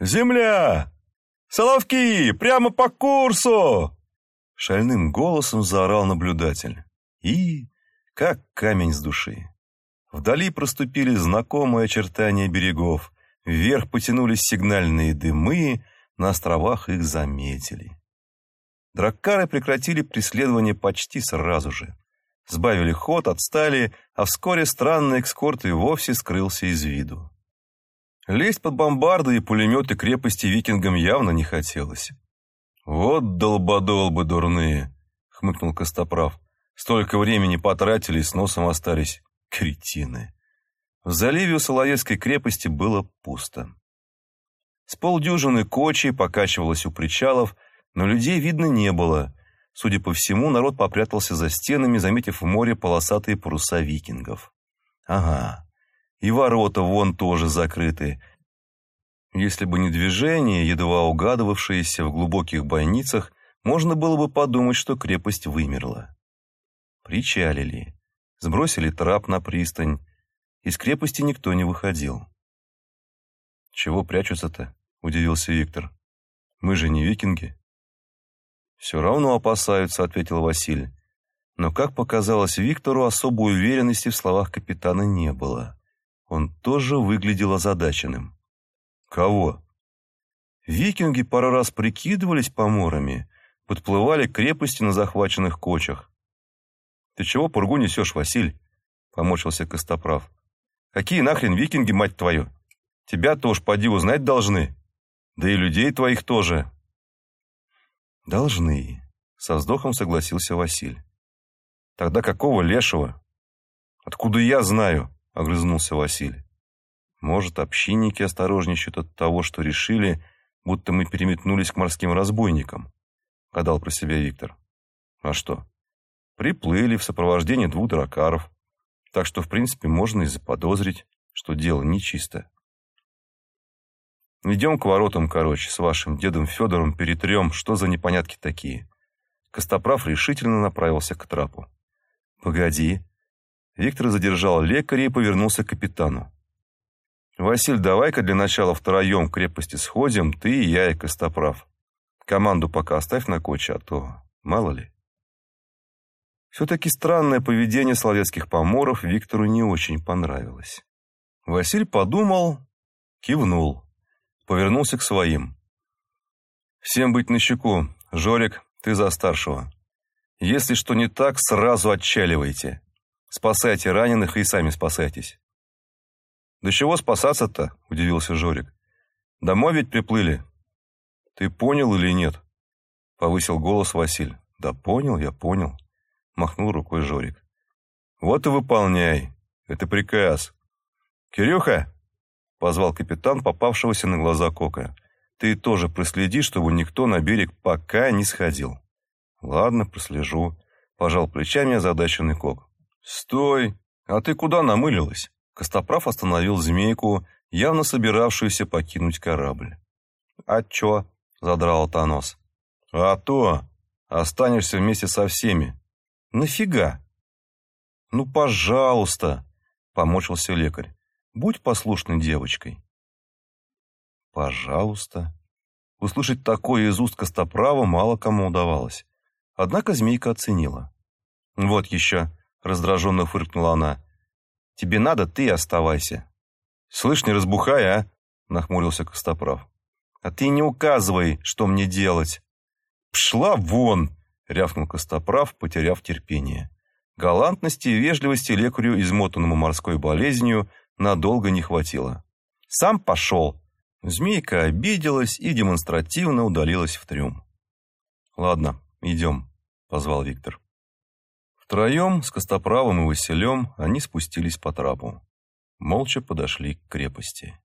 Земля! Соловки! Прямо по курсу!» Шальным голосом заорал наблюдатель. И, как камень с души. Вдали проступили знакомые очертания берегов, вверх потянулись сигнальные дымы, на островах их заметили. Драккары прекратили преследование почти сразу же. Сбавили ход, отстали, а вскоре странный экскорт и вовсе скрылся из виду. Лезть под бомбарды и пулеметы крепости викингам явно не хотелось. «Вот долбодолбы дурные!» — хмыкнул Костоправ. «Столько времени потратили и с носом остались. Кретины!» В заливе у Соловецкой крепости было пусто. С полдюжины кочей покачивалось у причалов, но людей видно не было. Судя по всему, народ попрятался за стенами, заметив в море полосатые паруса викингов. Ага, и ворота вон тоже закрыты. Если бы не движение, едва угадывавшееся в глубоких бойницах, можно было бы подумать, что крепость вымерла. Причалили, сбросили трап на пристань. Из крепости никто не выходил. «Чего прячутся-то?» — удивился Виктор. «Мы же не викинги». «Все равно опасаются», — ответил Василий. Но, как показалось Виктору, особой уверенности в словах капитана не было. Он тоже выглядел озадаченным. «Кого?» Викинги пару раз прикидывались поморами, подплывали к крепости на захваченных кочах. «Ты чего пургу несешь, Василь?» — помочился Костоправ. «Какие нахрен викинги, мать твою? Тебя-то уж поди узнать должны. Да и людей твоих тоже». «Должны», — со вздохом согласился Василь. «Тогда какого лешего?» «Откуда я знаю?» — огрызнулся Василий. «Может, общинники осторожничают от того, что решили, будто мы переметнулись к морским разбойникам», — гадал про себя Виктор. «А что? Приплыли в сопровождении двух дракаров, так что, в принципе, можно и заподозрить, что дело нечисто. Идем к воротам, короче, с вашим дедом Федором перетрем, что за непонятки такие. Костоправ решительно направился к трапу. Погоди. Виктор задержал лекаря и повернулся к капитану. Василь, давай-ка для начала втроем к крепости сходим, ты и я и Костоправ. Команду пока оставь на коче, а то мало ли. Все-таки странное поведение словецких поморов Виктору не очень понравилось. Василь подумал, кивнул повернулся к своим. «Всем быть начеку. Жорик, ты за старшего. Если что не так, сразу отчаливайте. Спасайте раненых и сами спасайтесь». «Да чего спасаться-то?» – удивился Жорик. «Домой ведь приплыли». «Ты понял или нет?» – повысил голос Василь. «Да понял, я понял», – махнул рукой Жорик. «Вот и выполняй. Это приказ. Кирюха, Позвал капитан попавшегося на глаза Кока. «Ты тоже проследи, чтобы никто на берег пока не сходил». «Ладно, прослежу», — пожал плечами озадаченный Кок. «Стой! А ты куда намылилась?» Костоправ остановил змейку, явно собиравшуюся покинуть корабль. «А чё?» — задрал Танос. «А то! Останешься вместе со всеми». «Нафига?» «Ну, пожалуйста!» — помочился лекарь. Будь послушной девочкой. Пожалуйста. Услышать такое из уст Костоправа мало кому удавалось. Однако змейка оценила. «Вот еще», — раздраженно фыркнула она. «Тебе надо, ты оставайся». «Слышь, не разбухай, а?» — нахмурился Костоправ. «А ты не указывай, что мне делать». «Пшла вон!» — рявкнул Костоправ, потеряв терпение. Галантности и вежливости лекарю, измотанному морской болезнью, надолго не хватило. «Сам пошел!» Змейка обиделась и демонстративно удалилась в трюм. «Ладно, идем», — позвал Виктор. Втроем, с Костоправом и Василем, они спустились по трапу. Молча подошли к крепости.